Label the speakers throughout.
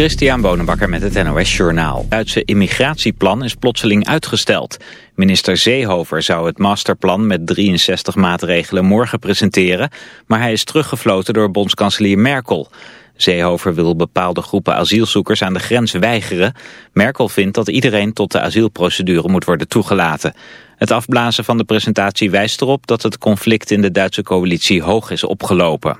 Speaker 1: Christian Bonenbakker met het NOS Journaal. Het Duitse immigratieplan is plotseling uitgesteld. Minister Seehofer zou het masterplan met 63 maatregelen morgen presenteren... maar hij is teruggefloten door bondskanselier Merkel. Seehofer wil bepaalde groepen asielzoekers aan de grens weigeren. Merkel vindt dat iedereen tot de asielprocedure moet worden toegelaten. Het afblazen van de presentatie wijst erop dat het conflict in de Duitse coalitie hoog is opgelopen.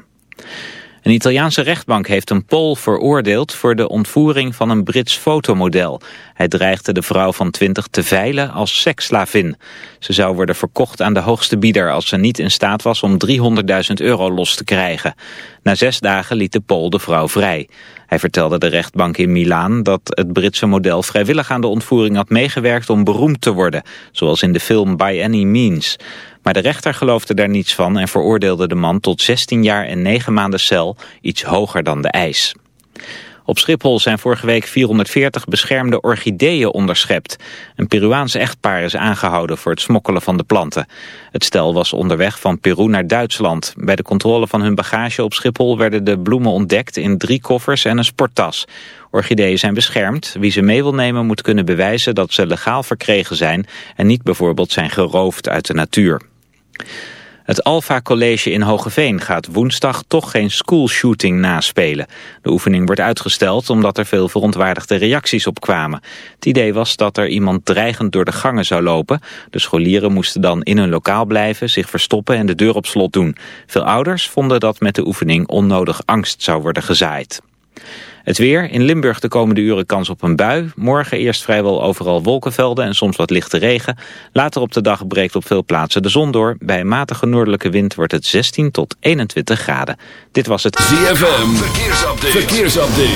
Speaker 1: Een Italiaanse rechtbank heeft een Pool veroordeeld voor de ontvoering van een Brits fotomodel. Hij dreigde de vrouw van 20 te veilen als seksslavin. Ze zou worden verkocht aan de hoogste bieder als ze niet in staat was om 300.000 euro los te krijgen. Na zes dagen liet de Pool de vrouw vrij. Hij vertelde de rechtbank in Milaan dat het Britse model vrijwillig aan de ontvoering had meegewerkt om beroemd te worden, zoals in de film By Any Means. Maar de rechter geloofde daar niets van en veroordeelde de man tot 16 jaar en 9 maanden cel, iets hoger dan de eis. Op Schiphol zijn vorige week 440 beschermde orchideeën onderschept. Een Peruaans echtpaar is aangehouden voor het smokkelen van de planten. Het stel was onderweg van Peru naar Duitsland. Bij de controle van hun bagage op Schiphol werden de bloemen ontdekt in drie koffers en een sporttas. Orchideeën zijn beschermd. Wie ze mee wil nemen moet kunnen bewijzen dat ze legaal verkregen zijn... en niet bijvoorbeeld zijn geroofd uit de natuur. Het Alpha College in Hogeveen gaat woensdag toch geen schoolshooting naspelen. De oefening wordt uitgesteld omdat er veel verontwaardigde reacties op kwamen. Het idee was dat er iemand dreigend door de gangen zou lopen. De scholieren moesten dan in hun lokaal blijven, zich verstoppen en de deur op slot doen. Veel ouders vonden dat met de oefening onnodig angst zou worden gezaaid. Het weer, in Limburg de komende uren kans op een bui. Morgen eerst vrijwel overal wolkenvelden en soms wat lichte regen. Later op de dag breekt op veel plaatsen de zon door. Bij een matige noordelijke wind wordt het 16 tot 21 graden. Dit was het
Speaker 2: ZFM, verkeersupdate. verkeersupdate.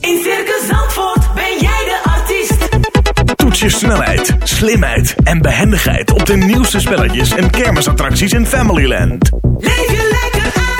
Speaker 3: In Circus Zandvoort ben jij de artiest.
Speaker 4: Toets je snelheid, slimheid en behendigheid op de nieuwste spelletjes en kermisattracties in Familyland.
Speaker 3: Leef je lekker uit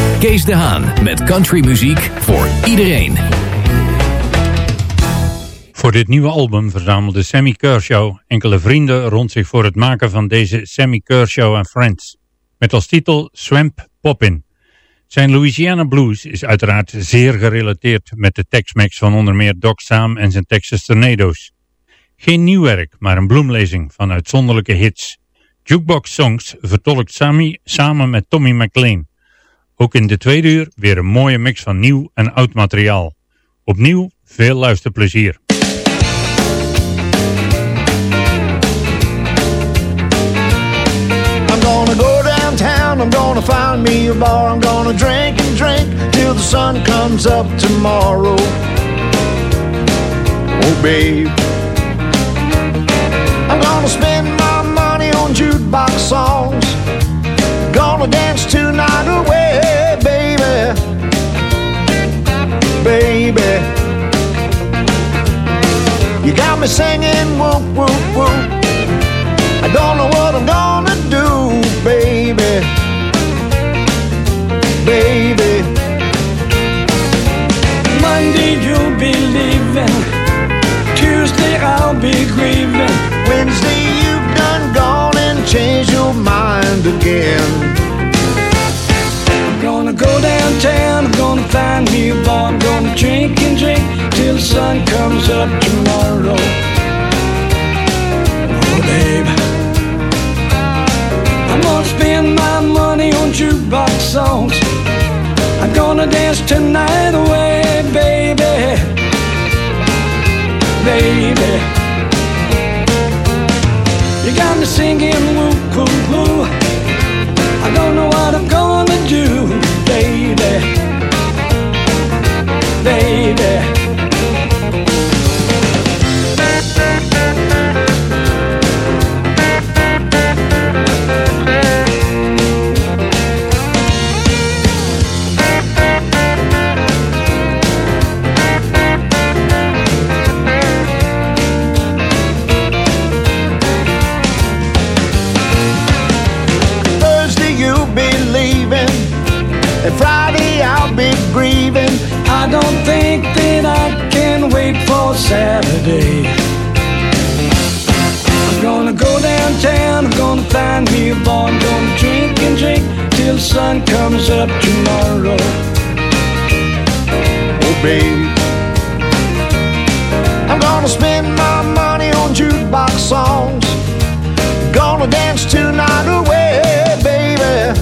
Speaker 5: Kees de Haan met countrymuziek voor iedereen.
Speaker 6: Voor dit nieuwe album verzamelde Sammy Kershaw enkele vrienden rond zich voor het maken van deze Sammy Kershaw and Friends. Met als titel Swamp Poppin'. Zijn Louisiana Blues is uiteraard zeer gerelateerd met de Tex-Mex van onder meer Doc Sam en zijn Texas Tornadoes. Geen nieuw werk, maar een bloemlezing van uitzonderlijke hits. Jukebox Songs vertolkt Sammy samen met Tommy McLean. Ook in de tweede uur weer een mooie mix van nieuw en oud materiaal. Opnieuw veel luisterplezier.
Speaker 7: I'm gonna go downtown, I'm gonna find me a bar, I'm gonna drink and drink till the sun comes up tomorrow. Oh, babe. I'm gonna spend my money on jukebox songs, gonna dance tonight away, Baby. You got me singing whoop, whoop, whoop. I don't know what I'm gonna do, baby. Baby.
Speaker 8: Monday you'll be leaving. Tuesday I'll be grieving.
Speaker 7: Wednesday you've done gone and changed your mind again.
Speaker 8: I'm gonna I'm gonna find me a bar, I'm gonna drink and drink till the sun comes up tomorrow. Oh, babe. I'm gonna spend my money on jukebox songs. I'm gonna dance tonight away, baby. Baby. You got me singing woo woo woo. I don't know what I'm gonna do, Yeah. Find me a bar, I'm drink and drink till the sun comes up tomorrow.
Speaker 7: Oh, babe. I'm gonna spend my money on jukebox songs. Gonna dance tonight away, baby.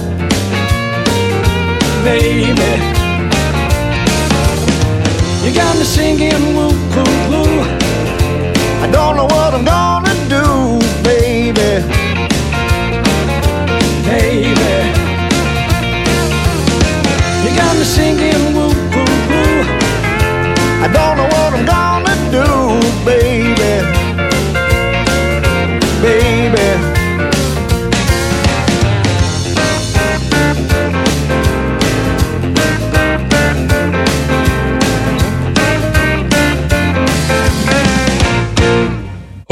Speaker 8: Baby. You got me singing woo woo woo.
Speaker 7: I don't know what I'm gonna Baby.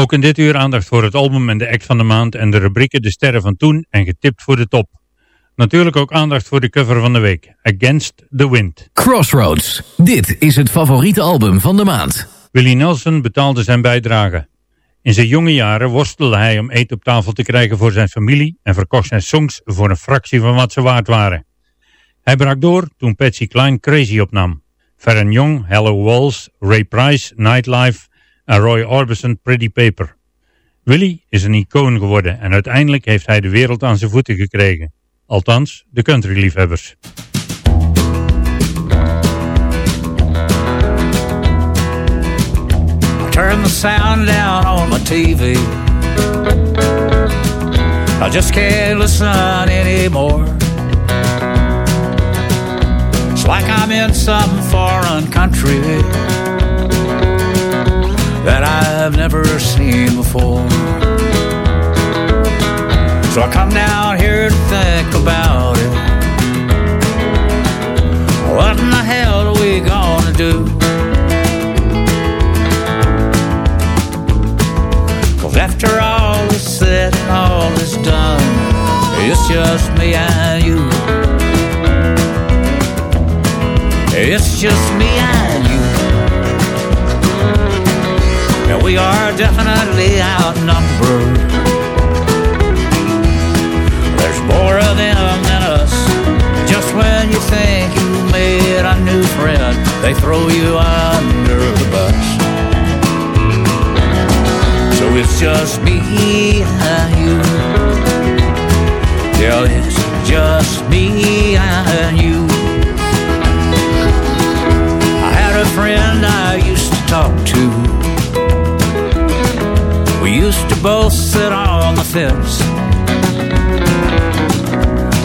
Speaker 6: Ook in dit uur aandacht voor het album en de act van de maand en de rubrieken De Sterren van Toen en Getipt voor de Top. Natuurlijk ook aandacht voor de cover van de week, Against the Wind.
Speaker 9: Crossroads. Dit is het favoriete album van de maand.
Speaker 6: Willie Nelson betaalde zijn bijdrage. In zijn jonge jaren worstelde hij om eten op tafel te krijgen voor zijn familie en verkocht zijn songs voor een fractie van wat ze waard waren. Hij brak door toen Patsy Cline Crazy opnam. Farron Young, Hello Walls, Ray Price, Nightlife en Roy Orbison Pretty Paper. Willie is een icoon geworden en uiteindelijk heeft hij de wereld aan zijn voeten gekregen. Althans, de countryliefhebbers.
Speaker 10: Turn the sound down on my TV. I just can't listen anymore. It's like I'm in some foreign country that I've never seen before. So I come down here to think about it. What in the hell are we gonna do? Cause after all is said and all is done, it's just me and you. It's just me and And we are definitely outnumbered. There's more of them than us. Just when you think you made a new friend, they throw you under the bus. So it's just me and you. Yeah, it's just me and you. I had a friend I used to talk to. Both sit on the fence.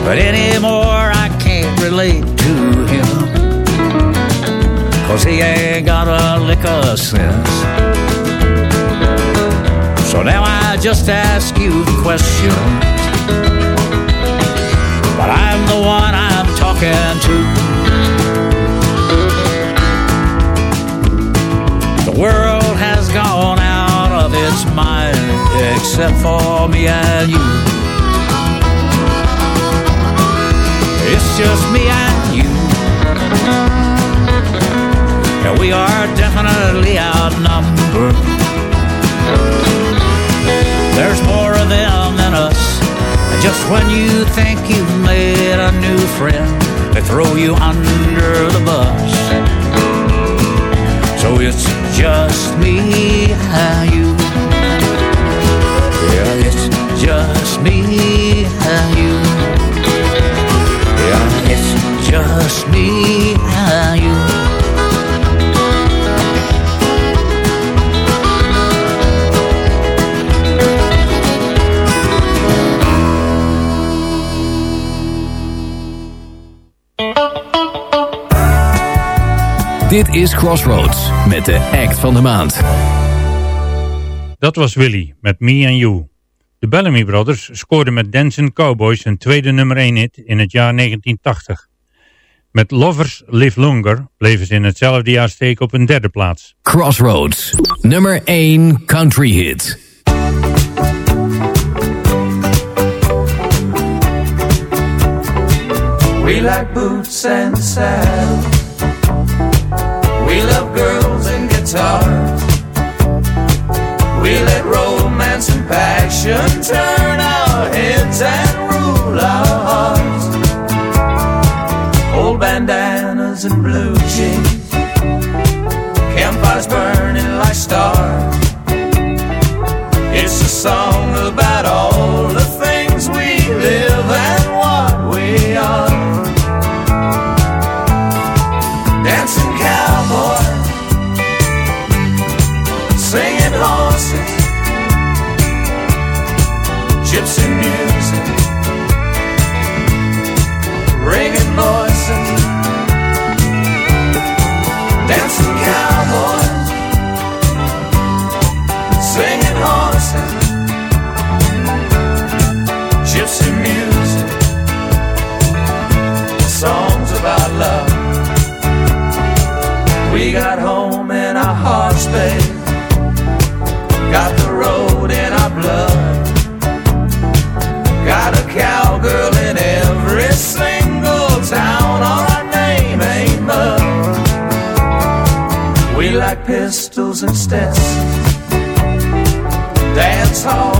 Speaker 10: But anymore I can't relate to him. Cause he ain't got a lick of sense. So now I just ask you questions. But I'm the one I'm talking to. The world its mind, except for me and you. It's just me and you. Yeah, we are definitely outnumbered. There's more of them than us. And just when you think you've made a new friend, they throw you under the bus. So it's just me and you. Yeah, it's just me and you. Yeah, it's just me and you.
Speaker 5: Dit is Crossroads met de act van de maand.
Speaker 6: Dat was Willy met Me and You. De Bellamy Brothers scoorden met Dancing Cowboys hun tweede nummer 1 hit in het jaar 1980. Met Lovers Live Longer bleven ze in hetzelfde jaar steken op een derde plaats.
Speaker 5: Crossroads, nummer 1 country hit.
Speaker 11: We like boots and saddles. We love girls and guitars. Passion turn our heads and rule our hearts. Old bandanas and blue jeans. and steps. Dance hall.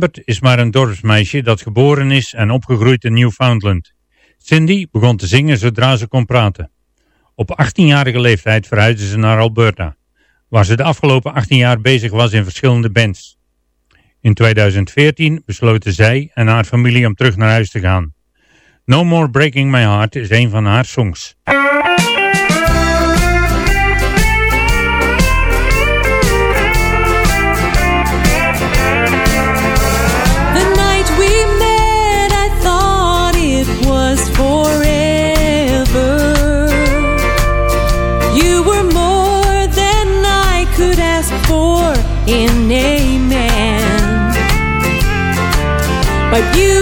Speaker 11: Lambert is maar een dorpsmeisje dat geboren is en opgegroeid in Newfoundland. Cindy begon te zingen zodra ze kon praten. Op 18-jarige leeftijd verhuisde ze naar Alberta, waar ze de afgelopen 18 jaar bezig was in verschillende bands. In 2014 besloten zij en haar familie om terug naar huis te gaan. No More Breaking My Heart is een van haar songs.
Speaker 3: but you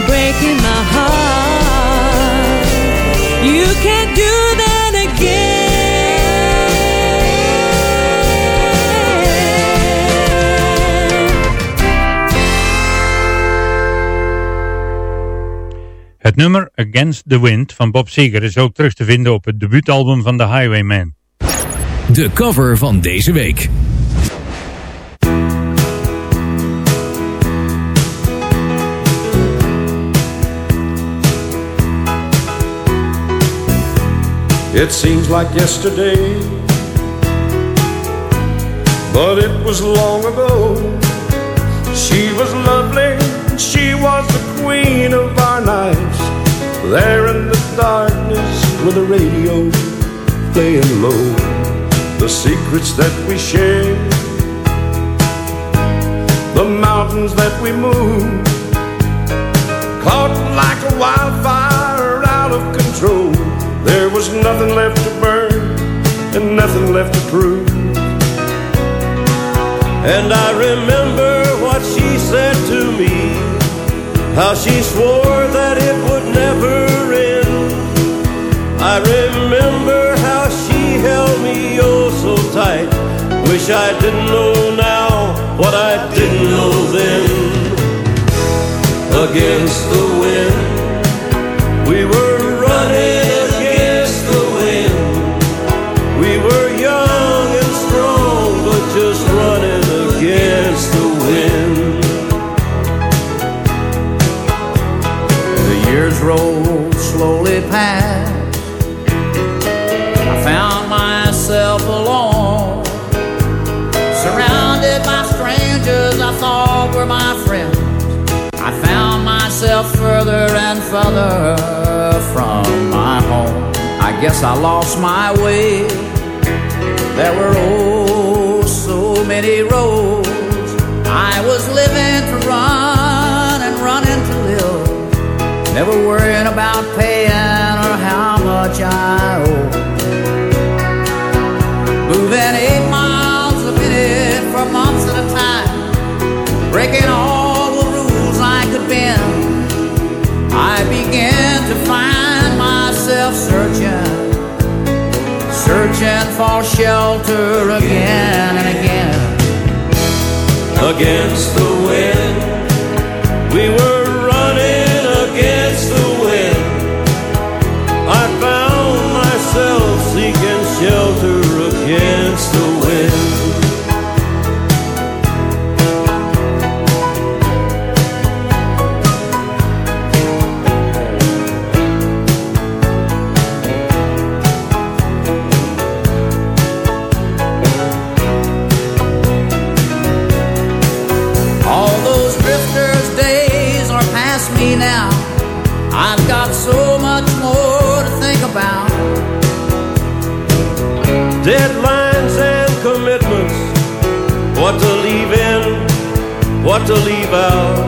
Speaker 3: Breaking my heart. You can't do that again.
Speaker 6: Het nummer Against the Wind van Bob Seger is ook terug te vinden op het debuutalbum van The Highwayman.
Speaker 5: De cover van deze week.
Speaker 12: It seems like yesterday, but it was long ago. She was lovely, she was the queen of our nights. There in the darkness with the radio playing low, the secrets that we shared, the mountains that we moved, caught like a wildfire out of control. There was nothing left to burn and nothing left to prove. And I remember what she said to me, how she swore that it would never end. I remember how she held me oh so tight. Wish I didn't know now what I didn't know then. Against the wind, we were running
Speaker 10: further and further from my home. I guess I lost my way. There were oh so many roads. I was living to run and running to live. Never worrying about paying or how much I owe. Moving eight miles a minute for months at a time. Breaking all to find myself searching. Searching for shelter again and again.
Speaker 12: Against the wind, we were
Speaker 6: love.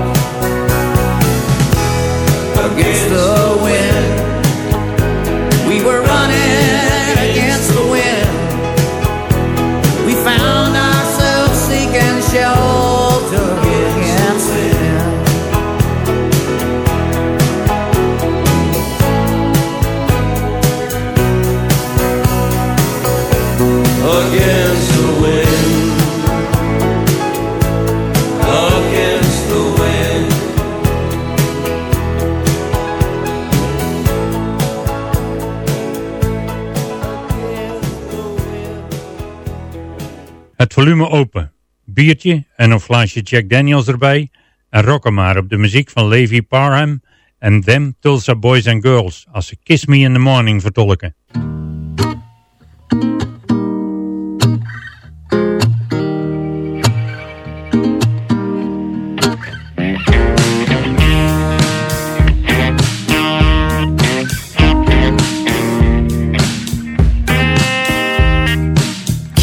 Speaker 6: Open. Biertje en een flesje Jack Daniels erbij. En rocken maar op de muziek van Levi Parham en Them Tulsa Boys and Girls als ze Kiss Me in the Morning vertolken.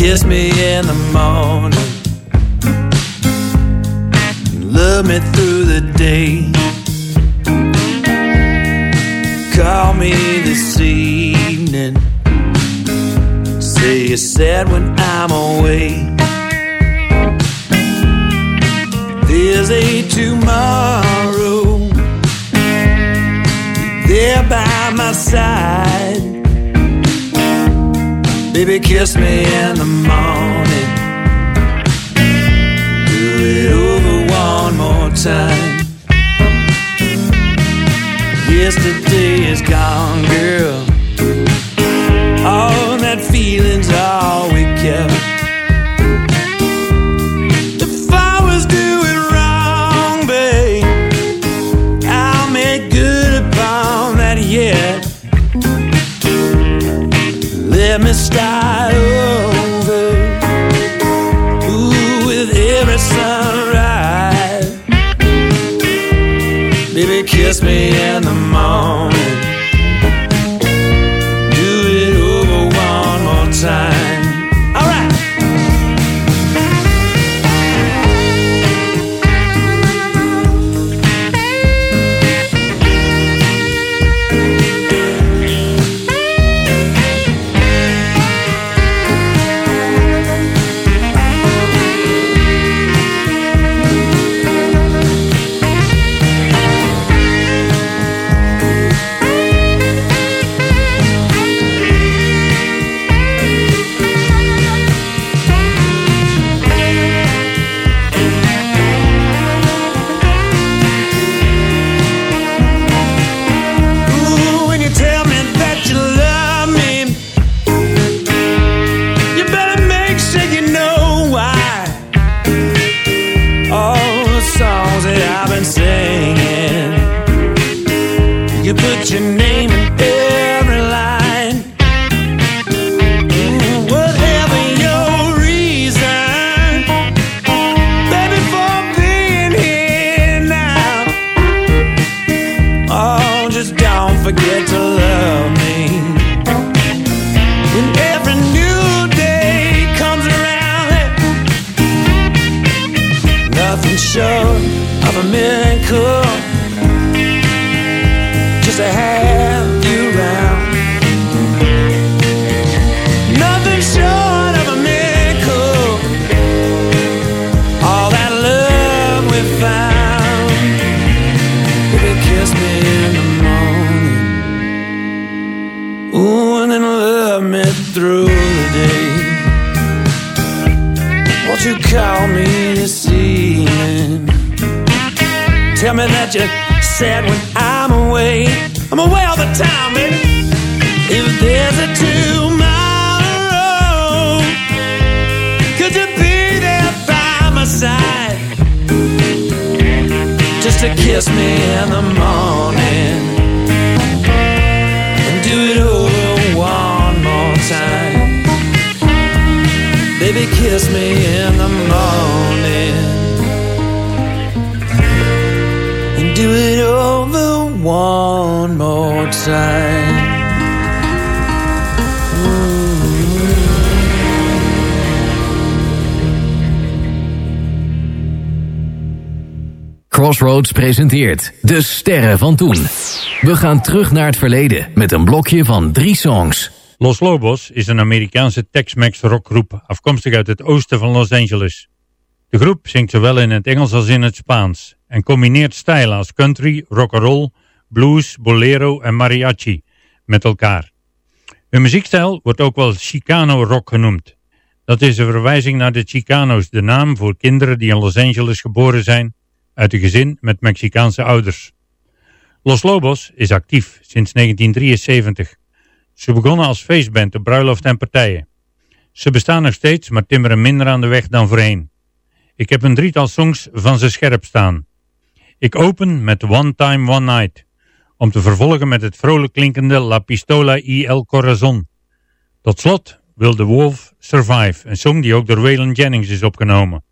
Speaker 11: Kiss me in the morning. Love me through the day. Call me this evening. Say you're sad when I'm away. There's a tomorrow. There by my side. Baby, kiss me in the morning. Do it over one more time. Yesterday is gone, Yeah.
Speaker 5: Crossroads presenteert De Sterren van Toen. We gaan terug naar het verleden met een blokje van drie songs.
Speaker 6: Los Lobos is een Amerikaanse Tex-Mex rockgroep afkomstig uit het oosten van Los Angeles. De groep zingt zowel in het Engels als in het Spaans en combineert stijlen als country, rock'n'roll, blues, bolero en mariachi met elkaar. Hun muziekstijl wordt ook wel Chicano rock genoemd. Dat is een verwijzing naar de Chicanos, de naam voor kinderen die in Los Angeles geboren zijn uit een gezin met Mexicaanse ouders. Los Lobos is actief sinds 1973. Ze begonnen als feestband op bruiloft en partijen.
Speaker 5: Ze bestaan nog steeds, maar timmeren minder aan de weg dan voorheen. Ik heb een drietal songs van ze scherp staan. Ik open met One Time One Night, om te vervolgen met het vrolijk klinkende La Pistola y El Corazon. Tot slot Will the Wolf Survive, een song die ook door Waylon Jennings is opgenomen.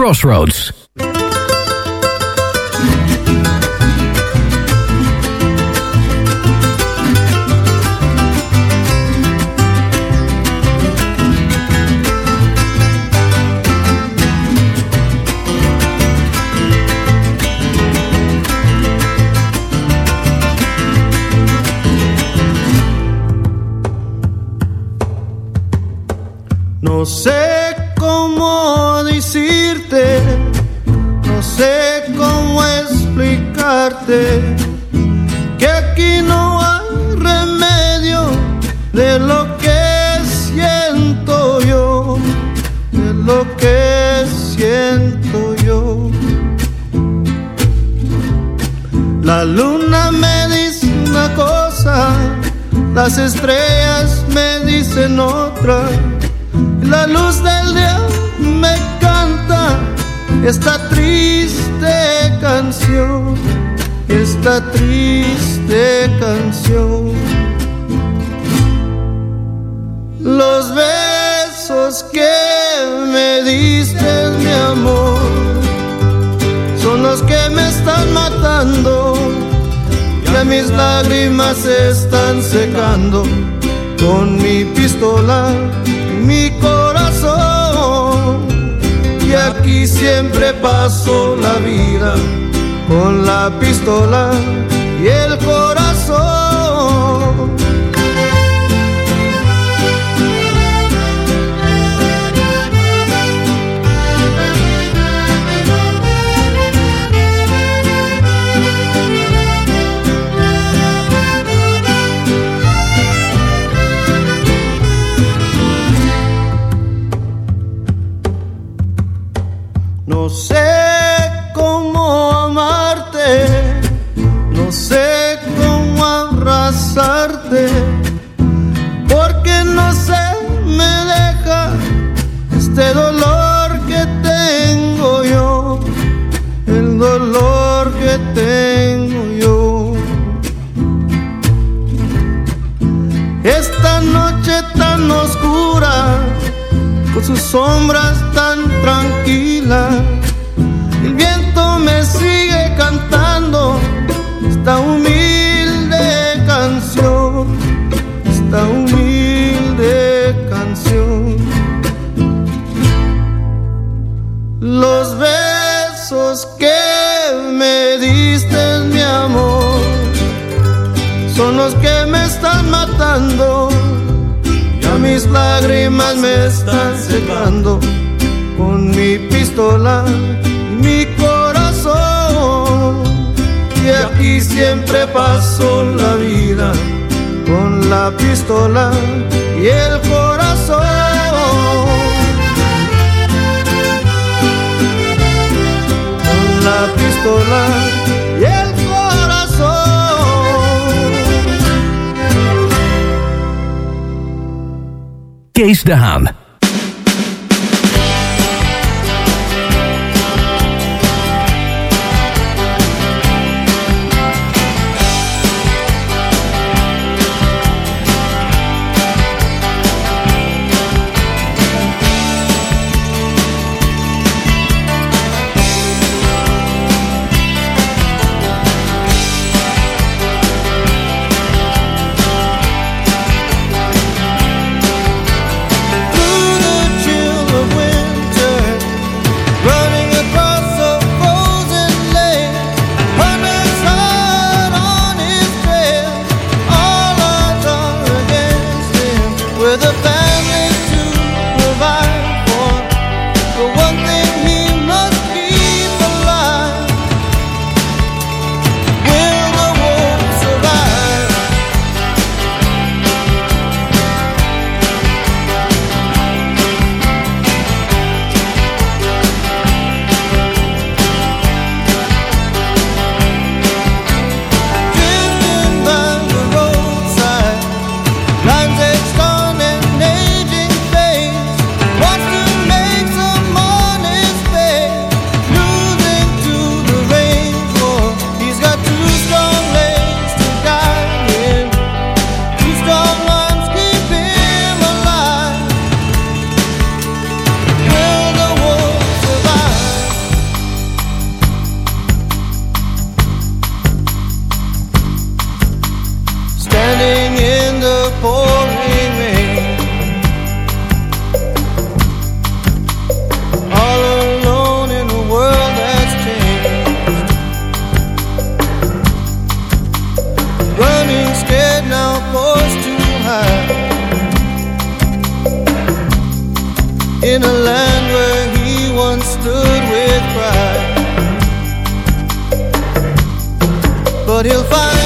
Speaker 5: Crossroads. in a land where he once stood with pride. But he'll find.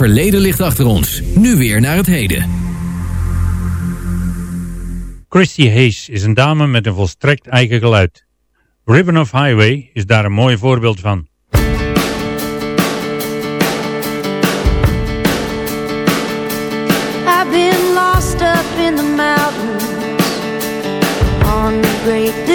Speaker 9: verleden ligt achter ons. Nu weer naar het heden.
Speaker 6: Christy Hayes is een dame met een volstrekt eigen geluid. Ribbon of Highway is daar een mooi voorbeeld van.
Speaker 3: I've been lost up in the mountains On the great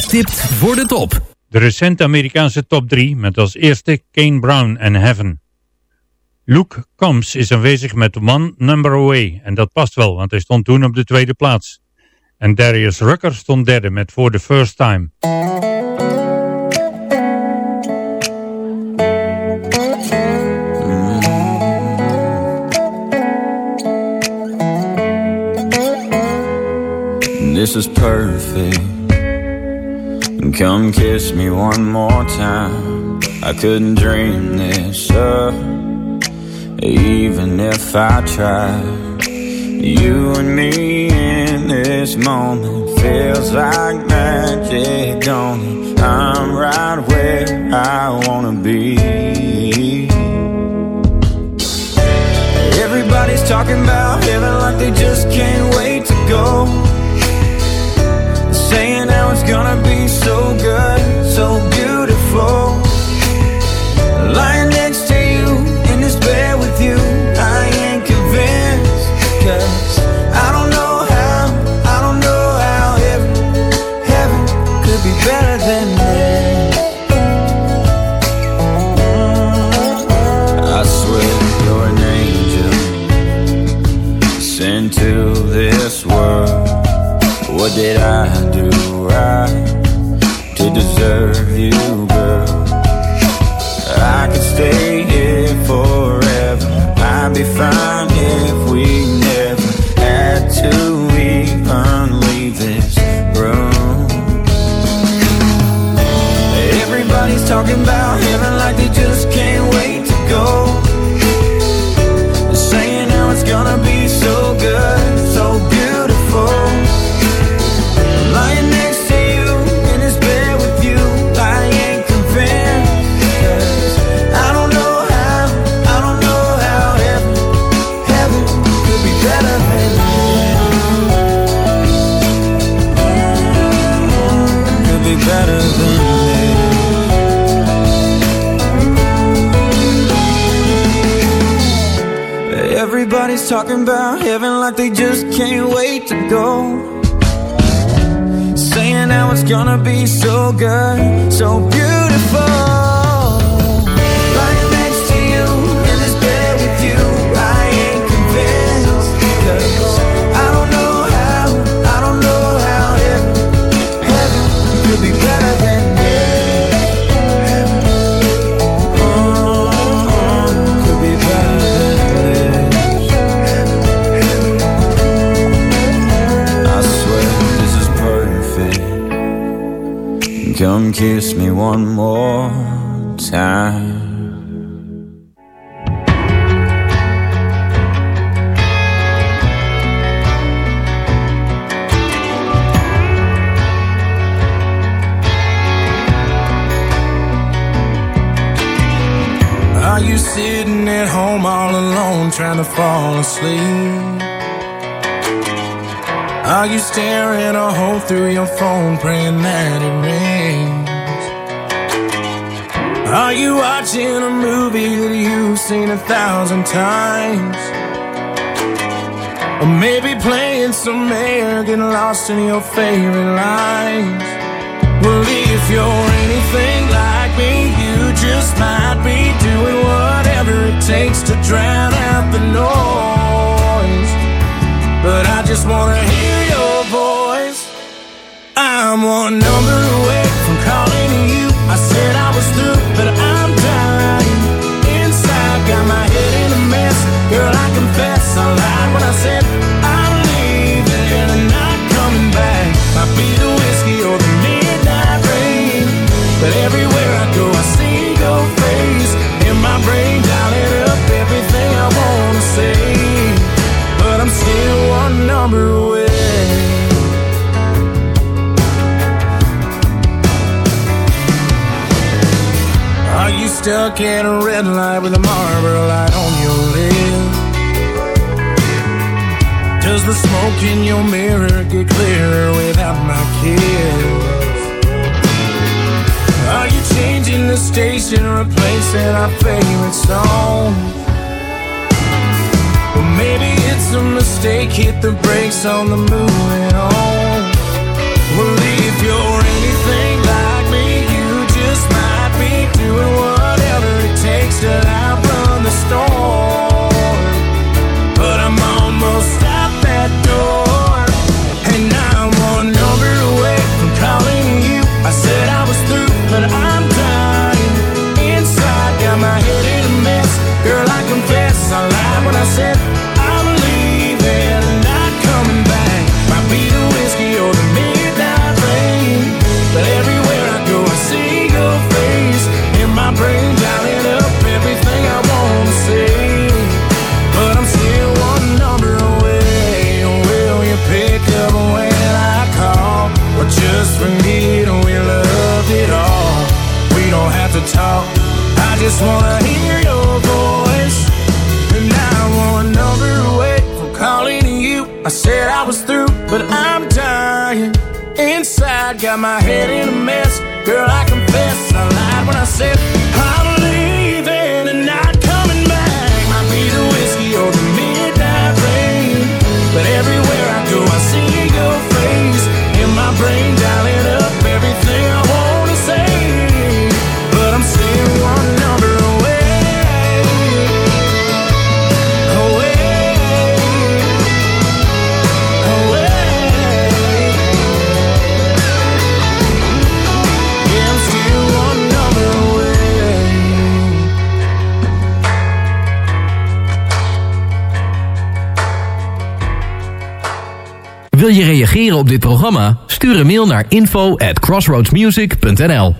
Speaker 9: Getipt voor de top.
Speaker 6: De recente Amerikaanse top 3 met als eerste Kane Brown en Heaven. Luke Combs is aanwezig met One Number Away en dat past wel, want hij stond toen op de tweede plaats. En Darius Rucker stond derde met For the First Time.
Speaker 13: This is perfect. Come kiss me one more time. I couldn't dream this up, even if I tried. You and me in this moment feels like magic, don't it? I'm right where I wanna be. Everybody's talking about heaven like they just can't wait to go. Saying how it's gonna be so good,
Speaker 11: fall asleep? Are you staring a hole through your phone praying that it rains? Are you watching a movie that you've seen a thousand times? Or maybe playing some air, getting lost in your favorite lines? Well, if you're anything like me, you just might be doing whatever it takes to drown out the noise. But I just wanna hear your voice. I'm one number away from calling you. I said I was through, but I'm dying. Inside, got my head in a mess. Girl, I confess I lied stuck in a red light with a Marlboro light on your lip. Does the smoke in your mirror get clearer without my kiss? Are you changing the station, replacing our favorite song? Well, maybe it's a mistake. Hit the brakes on the moving on. Well, if you're anything like me, you just might be doing what takes to outrun the storm. But I'm almost at that door, and I'm one number away from calling you. I said I was through, but I'm dying inside. Got my head in a mess, girl. I confess I lied when I said.
Speaker 9: programma? Stuur een mail naar info at crossroadsmusic.nl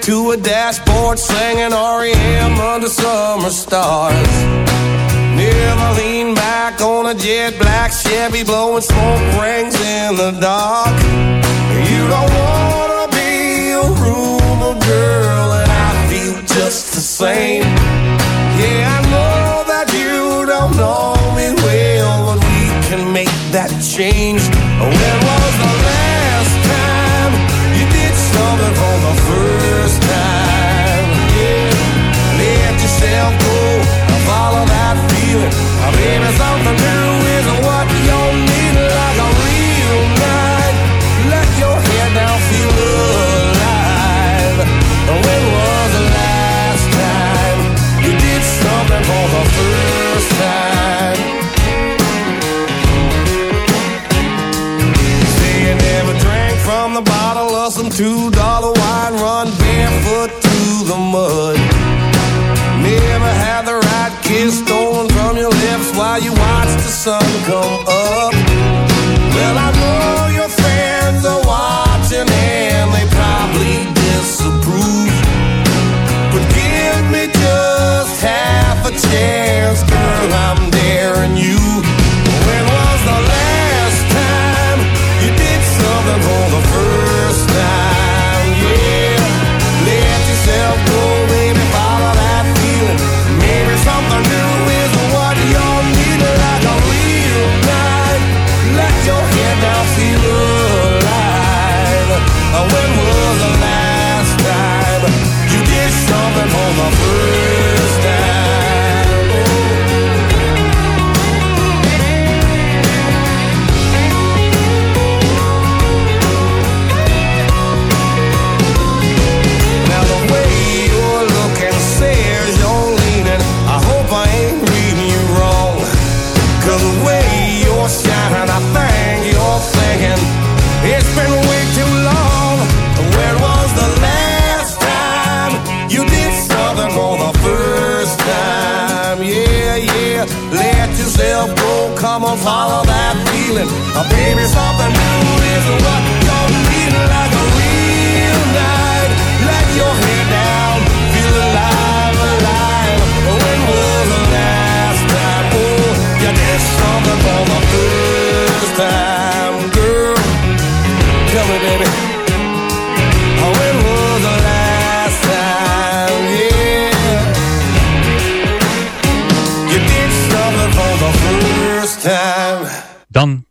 Speaker 11: to a dashboard singing REM under summer stars jet black Chevy blowing smoke rings in the dark. You don't
Speaker 14: want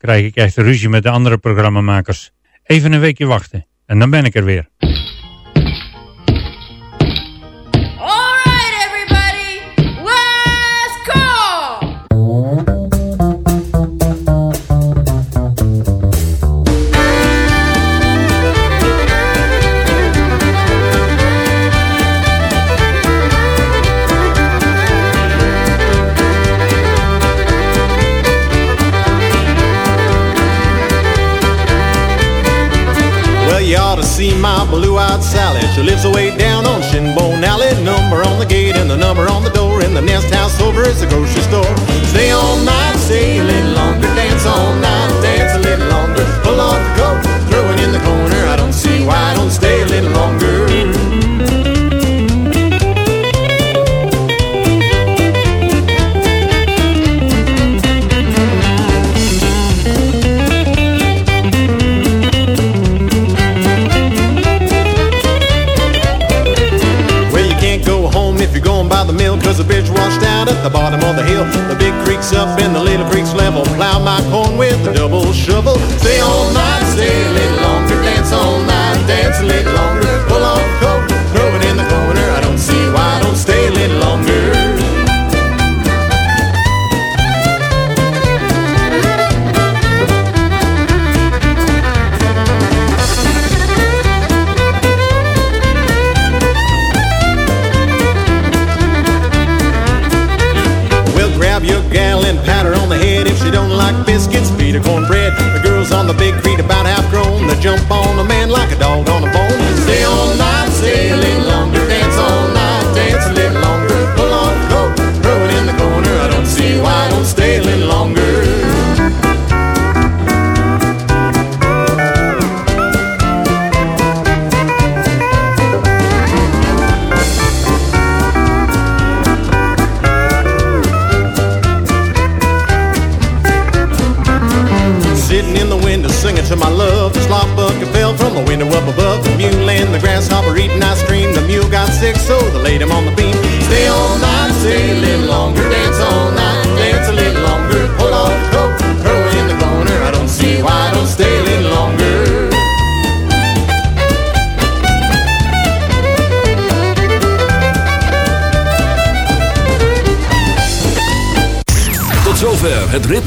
Speaker 14: krijg ik echt ruzie met de andere programmamakers. Even een weekje wachten en dan ben ik er weer.
Speaker 2: over at the grocery store. Stay all night sailing.